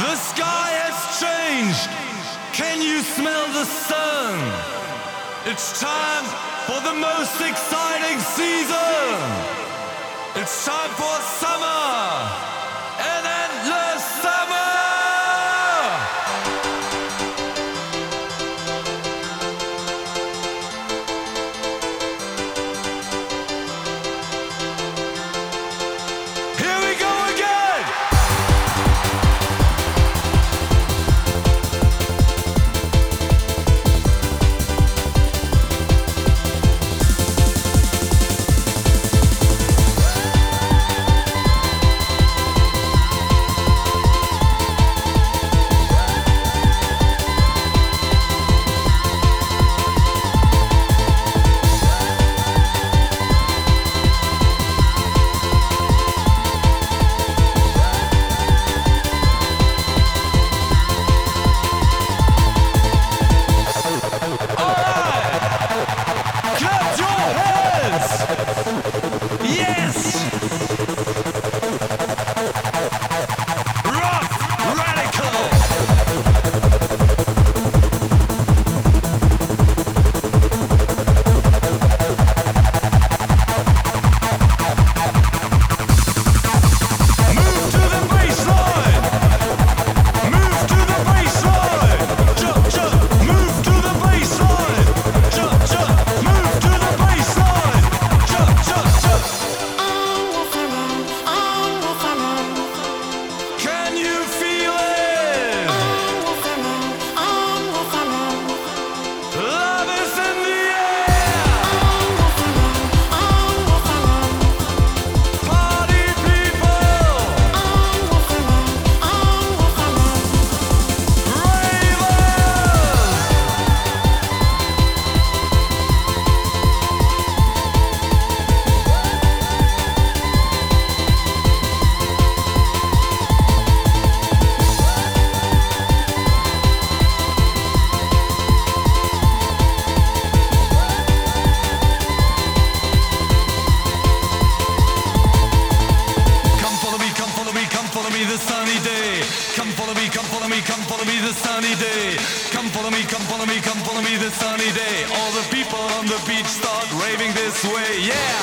The sky has changed. Can you smell the sun? It's time for the most exciting season. It's time for summer. Come follow me, come follow me this sunny day. Come follow me, come follow me, come follow me this sunny day. All the people on the beach start raving this way, yeah.